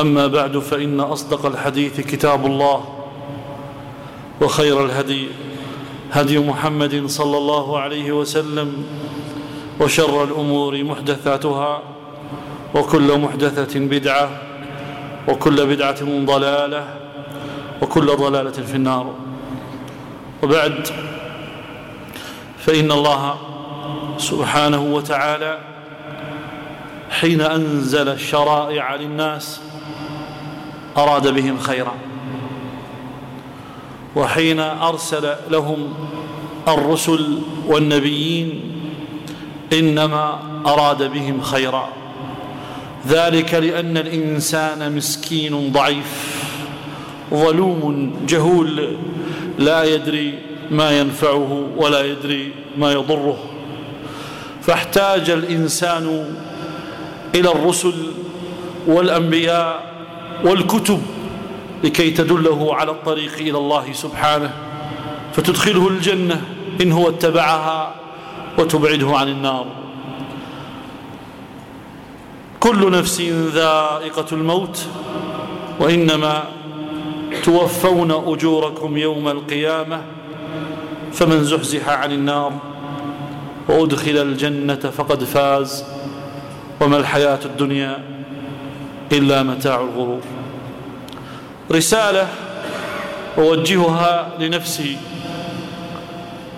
أما بعد فإن أصدق الحديث كتاب الله وخير الهدي هدي محمد صلى الله عليه وسلم وشر الأمور محدثاتها وكل محدثة بدعة وكل بدعة ضلالة وكل ضلالة في النار. وبعد فإن الله سبحانه وتعالى حين أنزل الشرائع للناس أراد بهم خيرا. وحين أرسل لهم الرسل والنبيين إنما أراد بهم خيرا. ذلك لأن الإنسان مسكين ضعيف ظلوم جهول لا يدري ما ينفعه ولا يدري ما يضره. فاحتاج الإنسان إلى الرسل والأنبياء والكتب لكي تدله على الطريق إلى الله سبحانه فتدخله الجنة إن هو اتبعها وتبعده عن النار. كل نفس ذائقة الموت وإنما توفون أجوركم يوم القيامة فمن زحزح عن النار وأدخل الجنة فقد فاز. وما الحياة الدنيا؟ إلا متاع الغرور. رسالة أوجهها لنفسي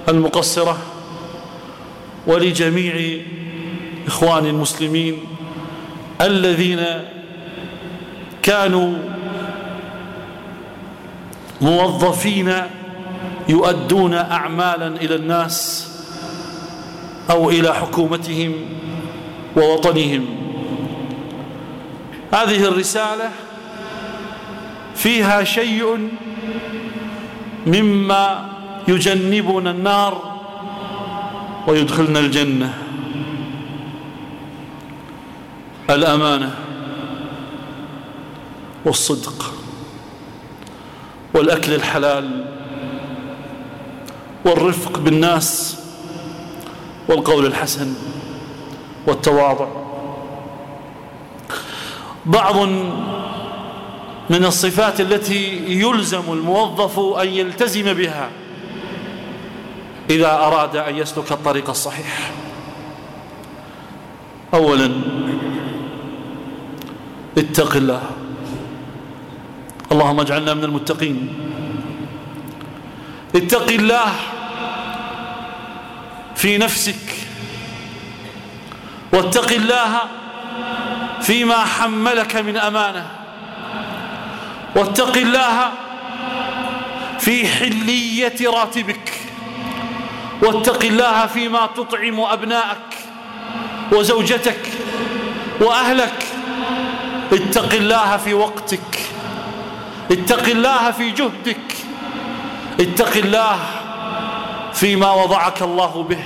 المقصرة ولجميع إخواني المسلمين الذين كانوا موظفين يؤدون أعمالا إلى الناس أو إلى حكومتهم ووطنهم. هذه الرسالة فيها شيء مما يجنبنا النار ويدخلنا الجنة. الأمانة والصدق والأكل الحلال والرفق بالناس والقول الحسن والتواضع. بعض من الصفات التي يلزم الموظف أن يلتزم بها إذا أراد أن يسلك الطريق الصحيح. أولا اتق الله. اللهم اجعلنا من المتقين. اتق الله في نفسك. واتق الله فيما حملك من أمانة. واتق الله في حلية راتبك. واتق الله فيما تطعم أبناءك وزوجتك وأهلك. اتق الله في وقتك. اتق الله في جهدك. اتق الله فيما وضعك الله به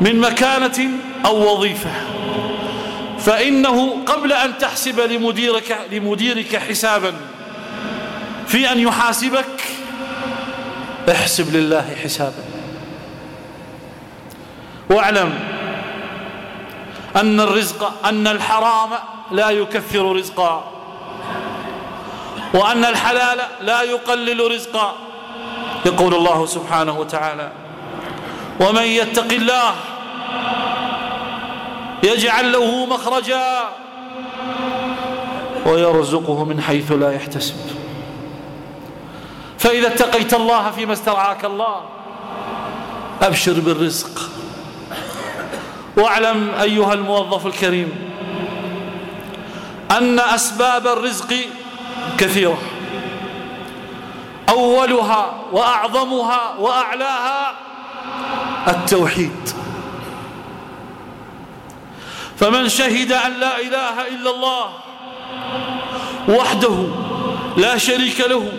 من مكانة أو وظيفة. فإنه قبل أن تحسب لمديرك, لمديرك حسابا في أن يحاسبك احسب لله حسابا. واعلم أن الرزق أن الحرام لا يكثر رزقا وأن الحلال لا يقلل رزقا. يقول الله سبحانه وتعالى ومن يتق الله يجعل له مخرجا ويرزقه من حيث لا يحتسب. فإذا اتقيت الله فيما استرعاك الله أبشر بالرزق. واعلم أيها الموظف الكريم أن أسباب الرزق كثيرة. أولها وأعظمها وأعلاها التوحيد. فمن شهد أن لا إله إلا الله وحده لا شريك له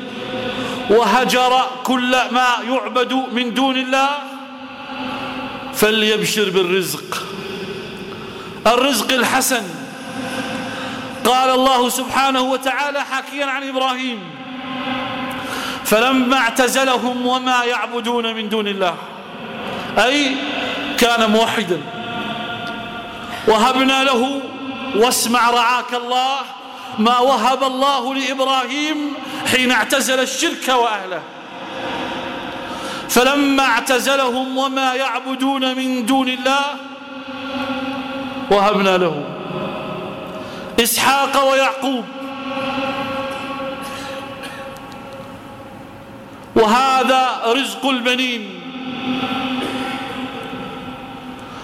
وهجر كل ما يعبد من دون الله فليبشر بالرزق. الرزق الحسن. قال الله سبحانه وتعالى حكيا عن إبراهيم فلما اعتزلهم وما يعبدون من دون الله أي كان موحدا. وهبنا له واسمع رعاك الله ما وهب الله لإبراهيم حين اعتزل الشرك وأهله. فلما اعتزلهم وما يعبدون من دون الله وهبنا له. إسحاق ويعقوب. وهذا رزق البنين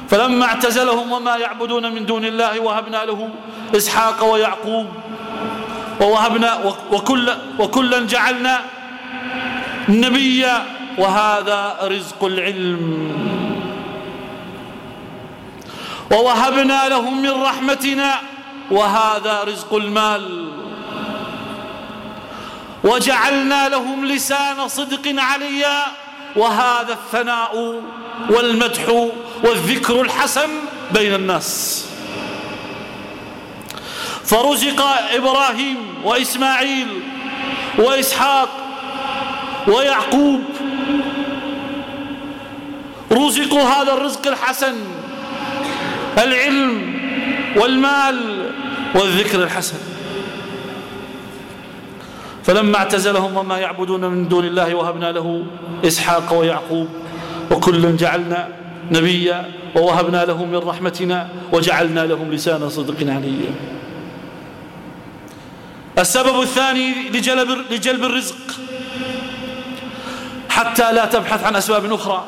فلما اعتزلهم وما يعبدون من دون الله وهبنا له إسحاق ويعقوب ووهبنا وكل وكلا جعلنا نبيا وهذا رزق العلم. ووهبنا لهم من رحمتنا وهذا رزق المال. وجعلنا لهم لسان صدق عليا وهذا الثناء والمدح والذكر الحسن بين الناس. فرزق إبراهيم وإسماعيل وإسحاق ويعقوب. رزقوا هذا الرزق الحسن العلم والمال والذكر الحسن. فلما اعتزلهم وما يعبدون من دون الله وهبنا له إسحاق ويعقوب وكلا جعلنا نبيا ووهبنا لهم من رحمتنا وجعلنا لهم لسان صدق عليا. السبب الثاني لجلب, لجلب الرزق. حتى لا تبحث عن أسباب أخرى.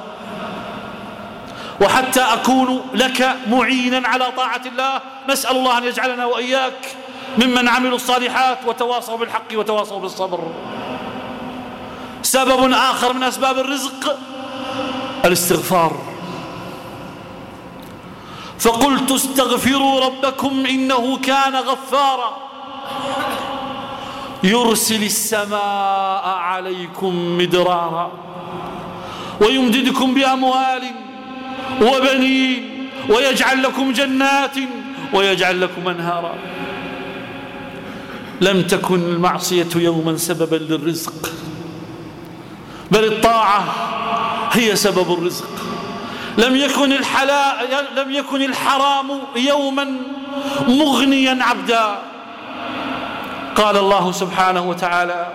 وحتى أكون لك معينا على طاعة الله. نسأل الله أن يجعلنا وإياك ممن عملوا الصالحات وتواصوا بالحق وتواصوا بالصبر. سبب آخر من أسباب الرزق الاستغفار. فقلت استغفروا ربكم إنه كان غفارا. يرسل السماء عليكم مدرارا ويمددكم بأموال وبنين ويجعل لكم جنات ويجعل لكم أنهارا. لم تكن المعصية يوما سببا للرزق. بل الطاعة هي سبب الرزق. لم يكن الحلال لم يكن الحرام يوما مغنيا عبدا. قال الله سبحانه وتعالى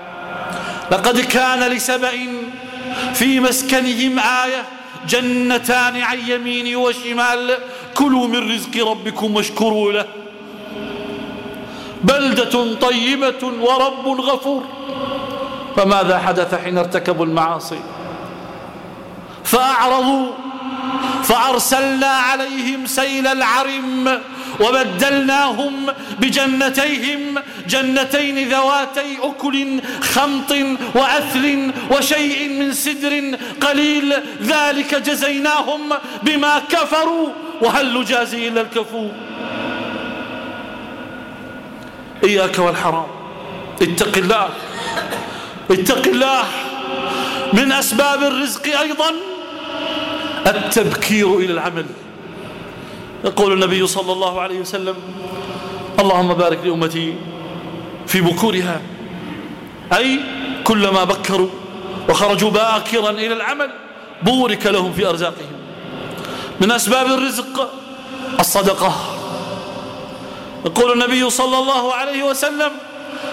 لقد كان لسبأ في مسكنهم آية جنتان عن يمين وشمال كلوا من رزق ربكم واشكروا له. بلدة طيبة ورب غفور. فماذا حدث حين ارتكبوا المعاصي؟ فأعرضوا فأرسلنا عليهم سيل العرم وبدلناهم بجنتيهم جنتين ذواتي أكل خمط وأثل وشيء من سدر قليل ذلك جزيناهم بما كفروا. وهل نجازي إلا الكفور؟ إياك والحرام اتق الله. اتق الله. من أسباب الرزق أيضا التبكير إلى العمل. يقول النبي صلى الله عليه وسلم اللهم بارك لأمتي في بكورها. أي كلما بكروا وخرجوا باكرا إلى العمل بورك لهم في أرزاقهم. من أسباب الرزق الصدقة. يقول النبي صلى الله عليه وسلم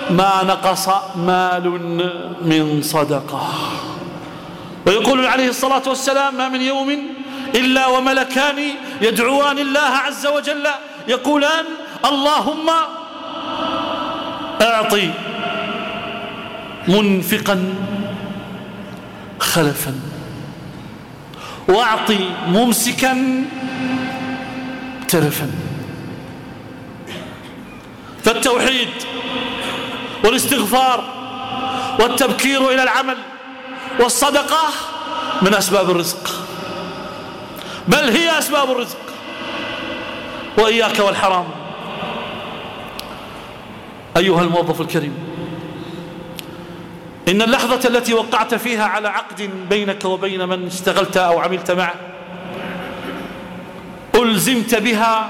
ما نقص مال من صدقة. ويقول عليه الصلاة والسلام ما من يوم إلا وملكان يدعوان الله عز وجل يقولان اللهم أعطي منفقا خلفا وأعطي ممسكا ترفا. فالتوحيد والاستغفار والتبكير إلى العمل والصدقة من أسباب الرزق. بل هي أسباب الرزق. وإياك والحرام. أيها الموظف الكريم إن اللحظة التي وقعت فيها على عقد بينك وبين من اشتغلت أو عملت معه ألزمت بها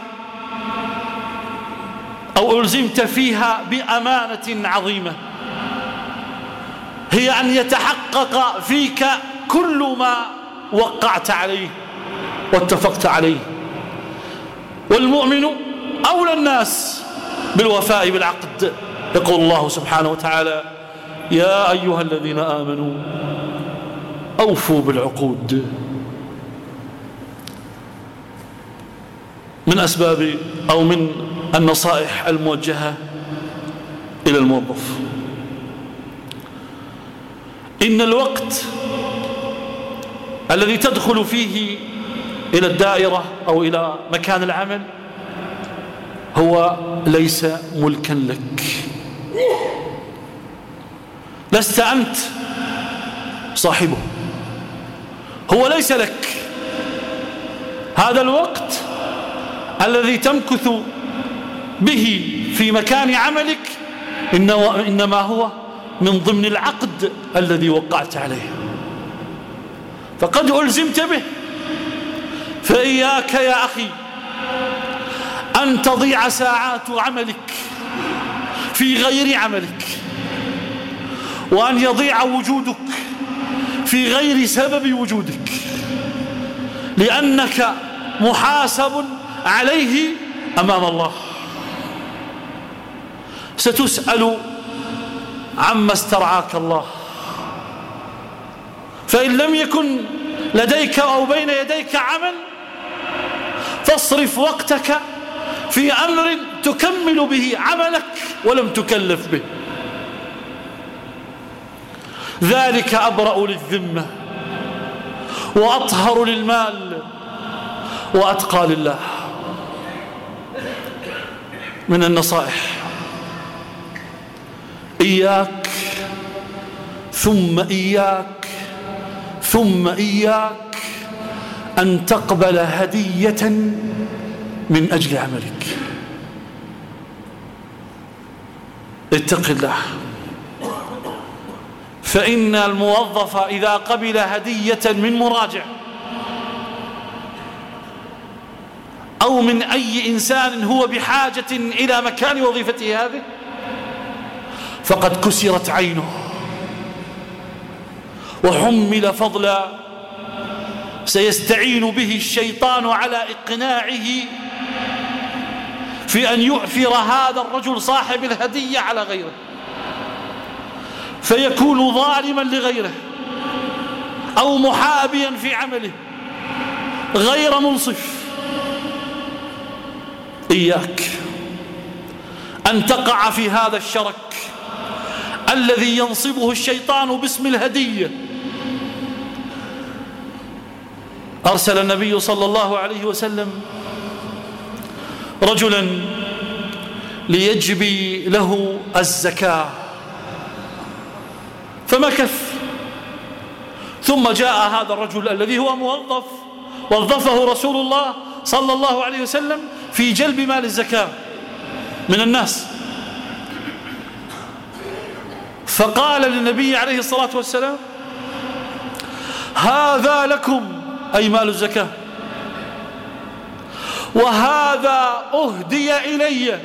أو ألزمت فيها بأمانة عظيمة. هي أن يتحقق فيك كل ما وقعت عليه واتفقت عليه. والمؤمن أولى الناس بالوفاء بالعقد. يقول الله سبحانه وتعالى يا أيها الذين آمنوا أوفوا بالعقود. من أسباب أو من النصائح الموجهة إلى الموظف إن الوقت الذي تدخل فيه إلى الدائرة أو إلى مكان العمل هو ليس ملكا لك. لست أنت صاحبه. هو ليس لك. هذا الوقت الذي تمكث به في مكان عملك إنما هو من ضمن العقد الذي وقعت عليه. فقد ألزمت به. فإياك يا أخي أن تضيع ساعات عملك في غير عملك وأن يضيع وجودك في غير سبب وجودك لأنك محاسب عليه أمام الله. ستسأل عما استرعاك الله. فإن لم يكن لديك أو بين يديك عمل فاصرف وقتك في أمر تكمل به عملك ولم تكلف به. ذلك أبرأ للذمة وأطهر للمال وأتقى لله. من النصائح. إياك ثم إياك ثم إياك أن تقبل هدية من أجل عملك. اتق الله. فإن الموظف إذا قبل هدية من مراجع أو من أي إنسان هو بحاجة إلى مكان وظيفته هذه فقد كسرت عينه وحمل فضلا سيستعين به الشيطان على إقناعه في أن يؤثر هذا الرجل صاحب الهدية على غيره فيكون ظالما لغيره أو محابيا في عمله غير منصف. إياك أن تقع في هذا الشرك الذي ينصبه الشيطان باسم الهدية أرسل النبي صلى الله عليه وسلم رجلا ليجبي له الزكاة. فمكث ثم جاء هذا الرجل الذي هو موظف. وظفه رسول الله صلى الله عليه وسلم في جلب مال الزكاة من الناس. فقال للنبي عليه الصلاة والسلام هذا لكم أي مال الزكاة؟ وهذا أهدي إلي.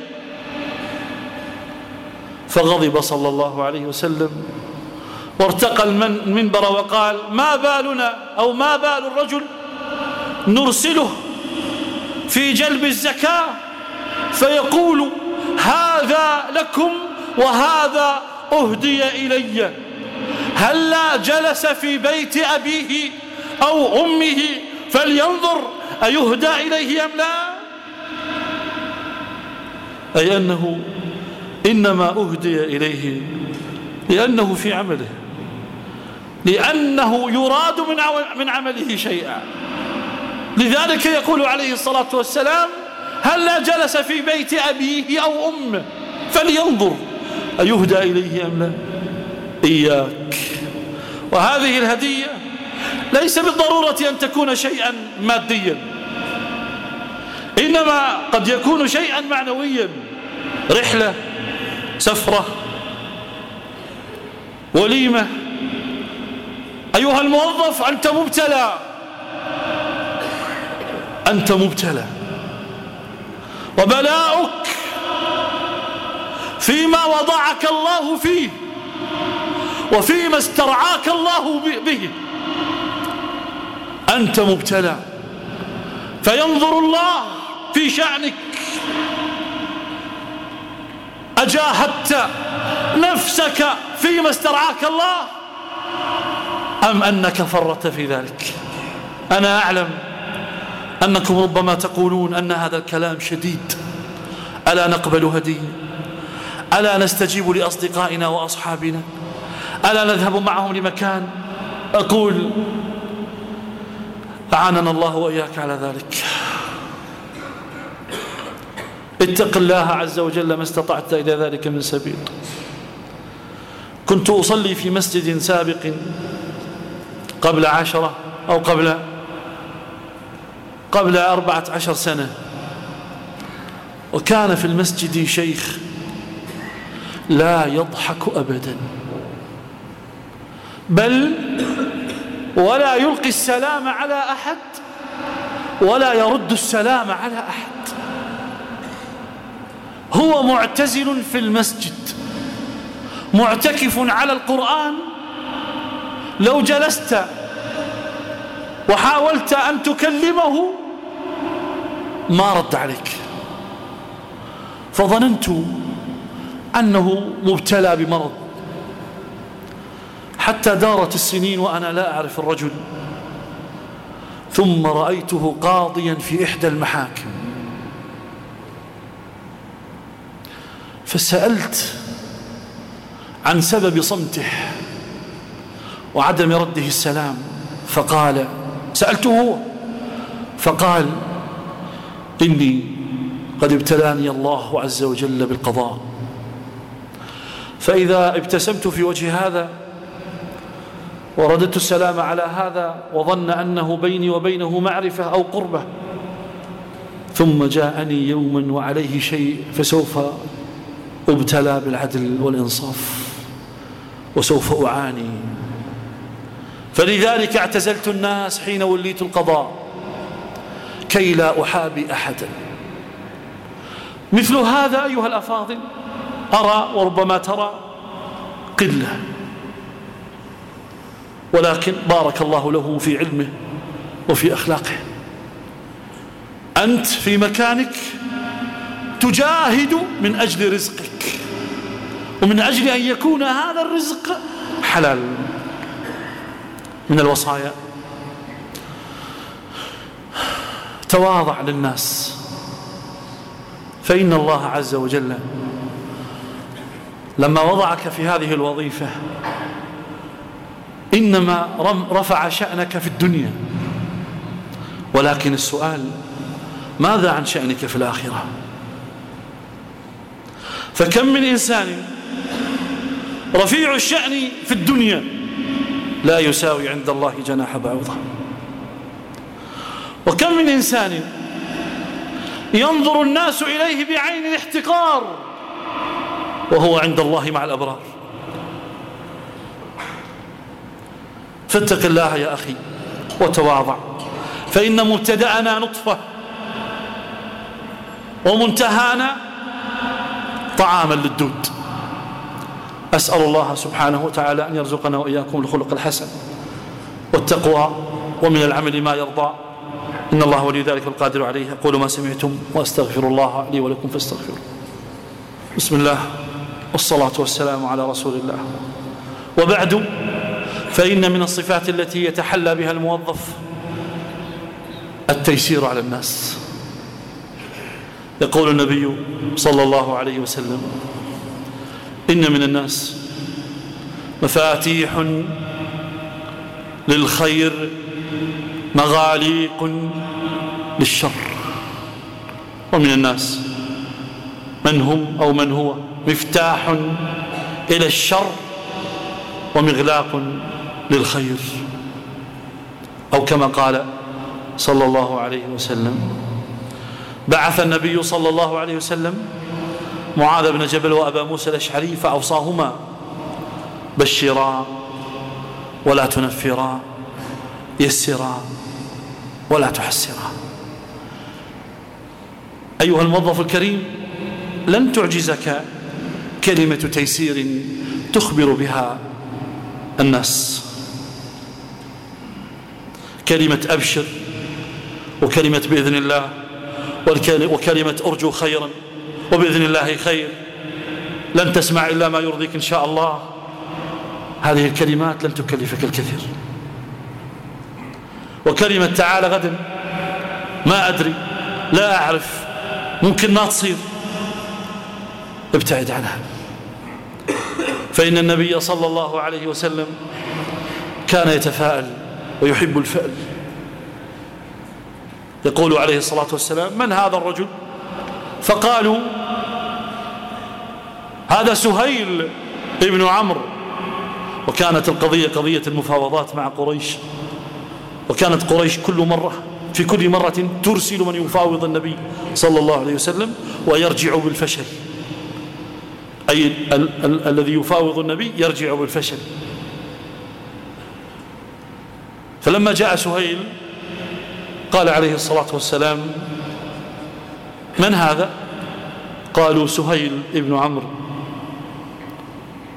فغضب صلى الله عليه وسلم وارتقى المنبر وقال ما بالنا أو ما بال الرجل نرسله في جلب الزكاة فيقول هذا لكم وهذا أهدي إلي. هلا جلس في بيت أبيه أو أمه فلينظر أيهدى إليه أم لا؟ أي أنه إنما أهدي إليه لأنه في عمله لأنه يراد من عمله شيئا. لذلك يقول عليه الصلاة والسلام هل لا جلس في بيت أبيه أو أمه فلينظر. أيهدى إليه أم لا؟ إياك. وهذه الهدية ليس بالضرورة أن تكون شيئا ماديا إنما قد يكون شيئا معنويا. رحلة سفرة وليمة. أيها الموظف أنت مبتلى. أنت مبتلى. وبلاؤك فيما وضعك الله فيه وفيما استرعاك الله به. أنت مبتلى. فينظر الله في شأنك. أجاهدت نفسك فيما استرعاك الله أم أنك فرطت في ذلك؟ أنا أعلم أنكم ربما تقولون أن هذا الكلام شديد. ألا نقبل هدي ألا نستجيب لأصدقائنا وأصحابنا؟ ألا نذهب معهم لمكان؟ أقول أعاننا الله وإياك على ذلك. اتق الله عز وجل ما استطعت إلى ذلك من سبيل. كنت أصلي في مسجد سابق قبل عشرة أو قبل قبل أربعة عشر سنة. وكان في المسجد شيخ. لا يضحك أبدا. بل ولا يلقي السلام على أحد ولا يرد السلام على أحد. هو معتزل في المسجد معتكف على القرآن. لو جلست وحاولت أن تكلمه ما رد عليك. فظننت أنه مبتلى بمرض. حتى دارت السنين وأنا لا أعرف الرجل. ثم رأيته قاضيا في إحدى المحاكم. فسألت عن سبب صمته وعدم رده السلام. فقال سألته فقال إني قد ابتلاني الله عز وجل بالقضاء. فإذا ابتسمت في وجه هذا ورددت السلام على هذا وظن أنه بيني وبينه معرفة أو قربة ثم جاءني يوما وعليه شيء فسوف أبتلى بالعدل والإنصاف وسوف أعاني. فلذلك اعتزلت الناس حين وليت القضاء كي لا أحابي أحدا. مثل هذا أيها الأفاضل أرى وربما ترى قلة. ولكن بارك الله له في علمه وفي أخلاقه. أنت في مكانك تجاهد من أجل رزقك. ومن أجل أن يكون هذا الرزق حلال. من الوصايا. تواضع للناس. فإن الله عز وجل لما وضعك في هذه الوظيفة إنما رفع شأنك في الدنيا. ولكن السؤال ماذا عن شأنك في الآخرة؟ فكم من إنسان رفيع الشأن في الدنيا لا يساوي عند الله جناح بعوضة. وكم من إنسان ينظر الناس إليه بعين الاحتقار وهو عند الله مع الأبرار. فاتق الله يا أخي وتواضع فإن مبتدأنا نطفة ومنتهانا طعاما للدود. أسأل الله سبحانه وتعالى أن يرزقنا وإياكم الخلق الحسن والتقوى ومن العمل ما يرضى. إن الله ولي ذلك القادر عليه. أقول ما سمعتم وأستغفر الله لي ولكم فاستغفروا بسم الله. والصلاة والسلام على رسول الله. وبعد فإن من الصفات التي يتحلى بها الموظف التيسير على الناس. يقول النبي صلى الله عليه وسلم إن من الناس مفاتيح للخير مغاليق للشر. ومن الناس من هم أو من هو مفتاح إلى الشر ومغلاق للخير. أو كما قال صلى الله عليه وسلم بعث النبي صلى الله عليه وسلم معاذ بن جبل وأبا موسى الأشعري فأوصاهما بشرا ولا تنفرا يسرا ولا تحسرا. أيها الموظف الكريم لن تعجزك كلمة تيسير تخبر بها الناس. كلمة أبشر وكلمة بإذن الله وكلمة أرجو خيرا وبإذن الله خير. لن تسمع إلا ما يرضيك إن شاء الله. هذه الكلمات لن تكلفك الكثير. وكلمة تعال غدا ما أدري لا أعرف ممكن ما تصير. ابتعد عنها. فإن النبي صلى الله عليه وسلم كان يتفاءل ويحب الفأل. يقول عليه الصلاة والسلام من هذا الرجل؟ فقالوا هذا سهيل ابن عمرو. وكانت القضية قضية المفاوضات مع قريش. وكانت قريش كل مرة في كل مرة ترسل من يفاوض النبي صلى الله عليه وسلم ويرجع بالفشل. أي ال ال الذي يفاوض النبي يرجع بالفشل. فلما جاء سهيل قال عليه الصلاة والسلام من هذا؟ قالوا سهيل ابن عمرو.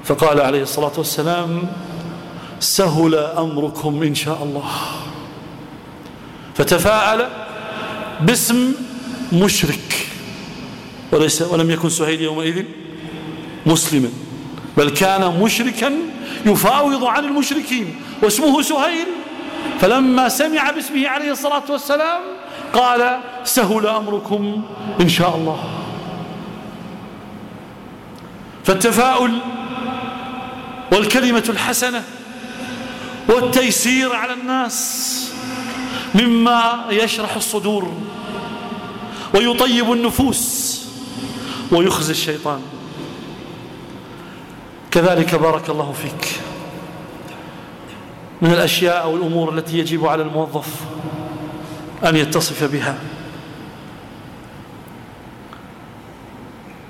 فقال عليه الصلاة والسلام سهل أمركم إن شاء الله. فتفاءل باسم مشرك. وليس ولم يكن سهيل يومئذ مسلما بل كان مشركا يفاوض عن المشركين. واسمه سهيل. فلما سمع باسمه عليه الصلاة والسلام قال سهل أمركم إن شاء الله. فالتفاؤل والكلمة الحسنة والتيسير على الناس مما يشرح الصدور ويطيب النفوس ويخزي الشيطان. كذلك بارك الله فيك. من الأشياء أو الأمور التي يجب على الموظف أن يتصف بها.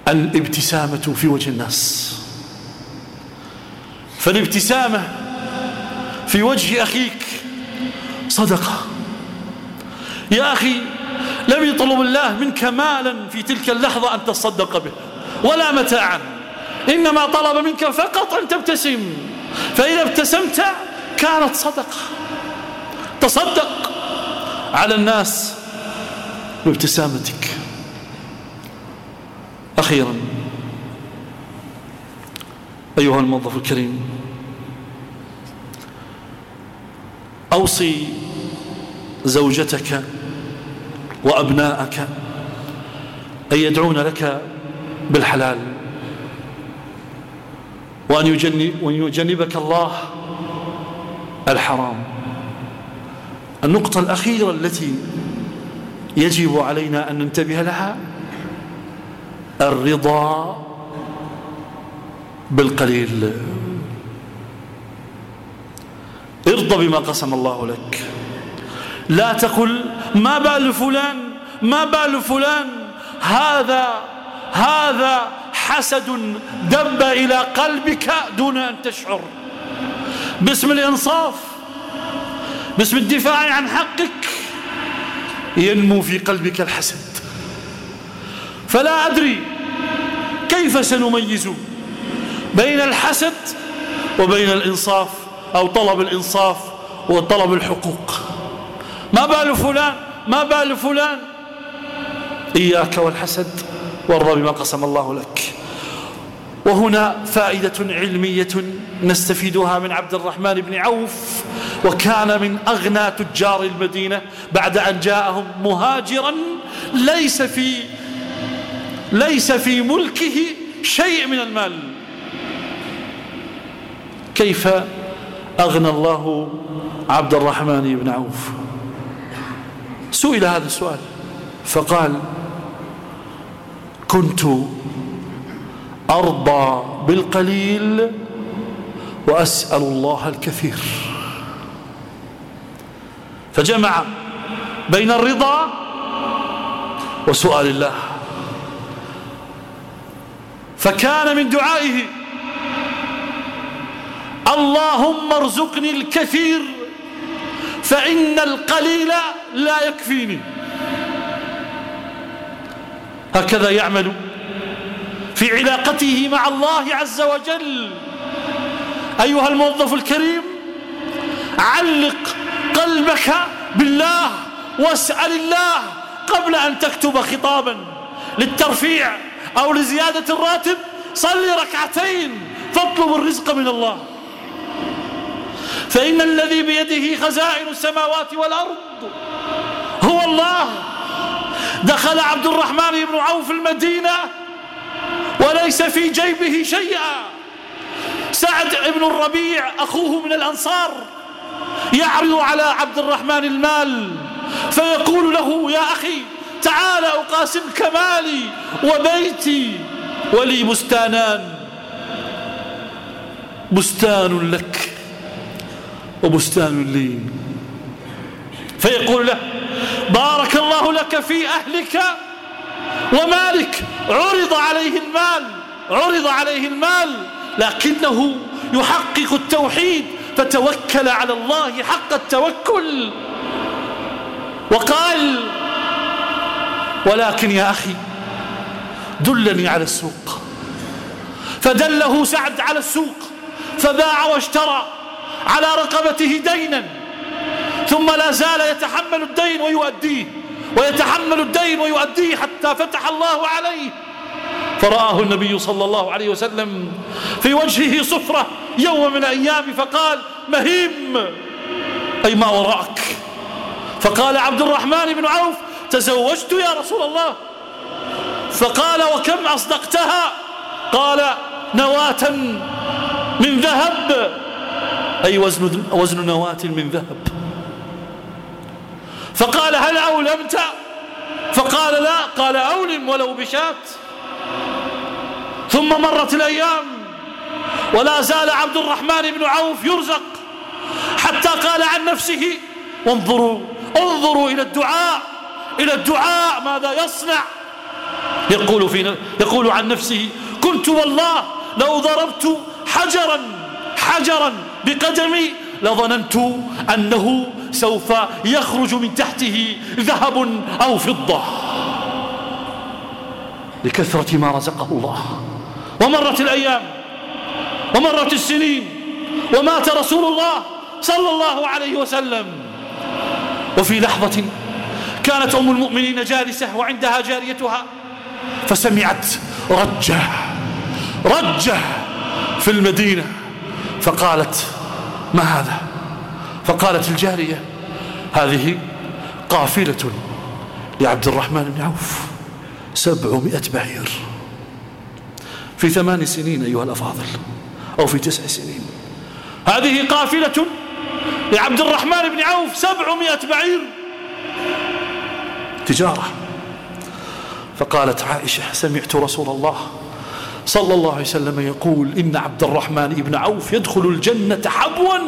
الابتسامة في وجه الناس. فالابتسامة في وجه أخيك صدقة. يا أخي لم يطلب الله منك مالا في تلك اللحظة أن تصدق به ولا متاعا. إنما طلب منك فقط أن تبتسم. فإذا ابتسمت كانت صدقة. تصدق على الناس بابتسامتك. أخيرا أيها الموظف الكريم أوصي زوجتك وأبناءك أن يدعون لك بالحلال. وأن يجنبك الله الحرام. النقطة الأخيرة التي يجب علينا أن ننتبه لها الرضا بالقليل. ارضى بما قسم الله لك. لا تقل ما بال فلان ما بال فلان هذا هذا حسد دب إلى قلبك دون أن تشعر. باسم الإنصاف باسم الدفاع عن حقك ينمو في قلبك الحسد. فلا أدري كيف سنميز بين الحسد وبين الإنصاف أو طلب الإنصاف وطلب الحقوق. ما بال فلان؟ ما بال فلان؟ إياك والحسد وارضى بما قسم الله لك. وهنا فائدة علمية نستفيدها من عبد الرحمن بن عوف وكان من أغنى تجار المدينة بعد أن جاءهم مهاجرا ليس في ليس في ملكه شيء من المال. كيف أغنى الله عبد الرحمن بن عوف؟ سئل هذا السؤال فقال كنت أرضى بالقليل وأسأل الله الكثير. فجمع بين الرضا وسؤال الله. فكان من دعائه اللهم ارزقني الكثير فإن القليل لا يكفيني. هكذا يعمل في علاقته مع الله عز وجل. أيها الموظف الكريم علق قلبك بالله واسأل الله قبل أن تكتب خطابا للترفيع أو لزيادة الراتب. صلي ركعتين فاطلب الرزق من الله. فإن الذي بيده خزائن السماوات والأرض هو الله. دخل عبد الرحمن بن عوف المدينة وليس في جيبه شيئا. سعد بن الربيع أخوه من الأنصار يعرض على عبد الرحمن المال فيقول له يا أخي تعال أقاسمك مالي وبيتي ولي بستانان. بستان لك وبستان لي. فيقول له بارك الله لك في أهلك ومالك عرض عليه المال عرض عليه المال لكنه يحقق التوحيد فتوكل على الله حق التوكل. وقال ولكن يا أخي دلني على السوق. فدله سعد على السوق فباع واشترى على رقبته دينا ثم لا زال يتحمل الدين ويؤديه. ويتحمل الدين ويؤديه حتى فتح الله عليه. فرآه النبي صلى الله عليه وسلم في وجهه صفرة يوم من الأيام فقال مهيم أي ما وراءك. فقال عبد الرحمن بن عوف تزوجت يا رسول الله. فقال وكم أصدقتها؟ قال نواة من ذهب. أي وزن, وزن نواة من ذهب. فقال هل أولمت؟ فقال لا. قال أولم ولو بشات. ثم مرت الأيام ولا زال عبد الرحمن بن عوف يرزق حتى قال عن نفسه وانظروا انظروا إلى الدعاء إلى الدعاء ماذا يصنع. يقول, في يقول عن نفسه كنت والله لو ضربت حجرا حجرا بقدمي لظننت أنه سوف يخرج من تحته ذهب أو فضة. لكثرة ما رزقه الله. ومرت الأيام ومرت السنين ومات رسول الله صلى الله عليه وسلم. وفي لحظة كانت أم المؤمنين جالسة وعندها جاريتها فسمعت رجة رجة في المدينة فقالت ما هذا؟ فقالت الجارية هذه قافلة لعبد الرحمن بن عوف سبعمائة بعير. في ثمان سنين أيها الأفاضل أو في تسع سنين. هذه قافلة لعبد الرحمن بن عوف سبعمائة بعير. تجارة. فقالت عائشة سمعت رسول الله صلى الله عليه وسلم يقول إن عبد الرحمن بن عوف يدخل الجنة حبوا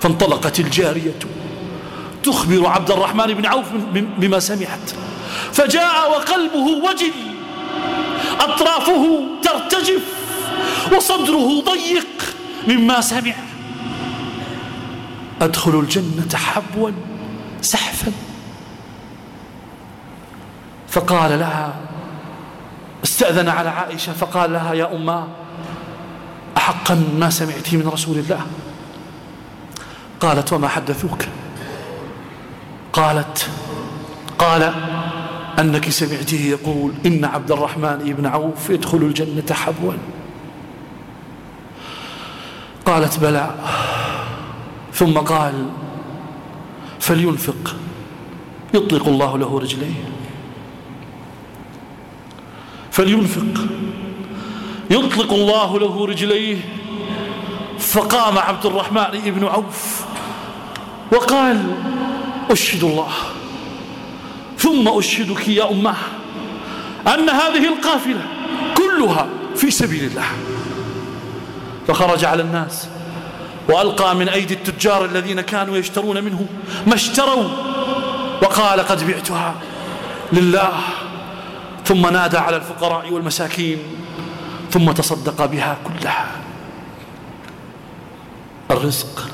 فانطلقت الجارية. تخبر عبد الرحمن بن عوف بما سمعت. فجاء وقلبه وجل. أطرافه ترتجف. وصدره ضيق مما سمع. أدخل الجنة حبوا سحفا. فقال لها استأذن على عائشة فقال لها يا أمة أحقا ما سمعتي من رسول الله؟ قالت وما حدثوك؟ قالت قال أنك سمعته يقول إن عبد الرحمن بن عوف يدخل الجنة حبوا. قالت بلى. ثم قال فلينفق يطلق الله له رجليه. فلينفق يطلق الله له رجليه. فقام عبد الرحمن بن عوف وقال أشهد الله. ثم أشهدك يا أمة أن هذه القافلة كلها في سبيل الله. فخرج على الناس وألقى من أيدي التجار الذين كانوا يشترون منه ما اشتروا وقال قد بعتها لله. ثم نادى على الفقراء والمساكين ثم تصدق بها كلها. الرزق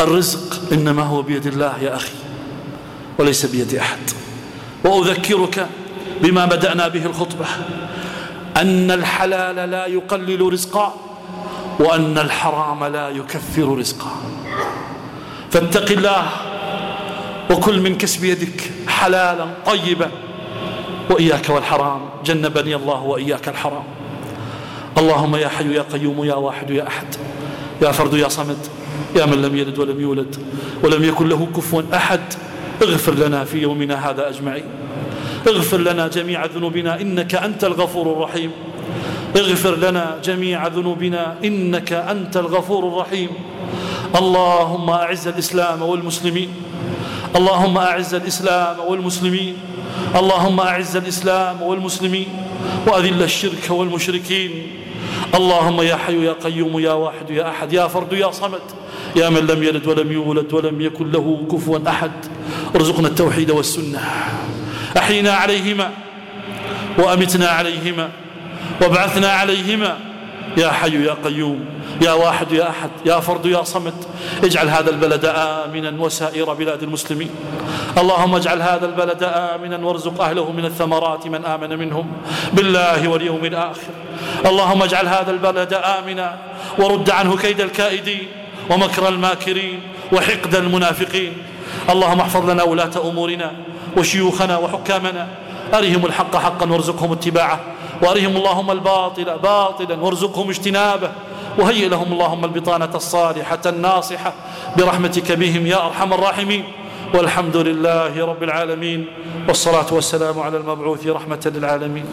الرزق إنما هو بيد الله يا أخي وليس بيد أحد. وأذكرك بما بدأنا به الخطبة أن الحلال لا يقلل رزقا وأن الحرام لا يكثر رزقا. فاتق الله وكل من كسب يدك حلالا طيبا وإياك والحرام جنبني الله وإياك الحرام. اللهم يا حي يا قيوم يا واحد يا أحد يا فرد يا صمد يا من لم يلد ولم يولد ولم يكن له كفوا أحد اغفر لنا في يومنا هذا أجمعين. اغفر لنا جميع ذنوبنا إنك أنت الغفور الرحيم. اغفر لنا جميع ذنوبنا إنك أنت الغفور الرحيم. اللهم أعز الإسلام والمسلمين. اللهم أعز الإسلام والمسلمين. اللهم أعز الإسلام والمسلمين. وأذل الشرك والمشركين. اللهم يا حي يا قيوم يا واحد يا أحد يا فرد يا صمد. يا من لم يلد ولم يولد ولم يكن له كفوا أحد. ارزقنا التوحيد والسنة. أحينا عليهما وأمتنا عليهما وابعثنا عليهما. يا حي يا قيوم يا واحد يا أحد يا فرد يا صمد. اجعل هذا البلد آمنا وسائر بلاد المسلمين. اللهم اجعل هذا البلد آمنا وارزق أهله من الثمرات من آمن منهم بالله واليوم الآخر. اللهم اجعل هذا البلد آمنا ورد عنه كيد الكائدين. ومكر الماكرين وحقد المنافقين. اللهم احفظ لنا ولاة أمورنا وشيوخنا وحكامنا. أرهم الحق حقا وارزقهم اتباعه. وأرهم اللهم الباطل باطلا وارزقهم اجتنابه. وهيئ لهم اللهم البطانة الصالحة الناصحة برحمتك بهم يا أرحم الراحمين. والحمد لله رب العالمين. والصلاة والسلام على المبعوث رحمة للعالمين.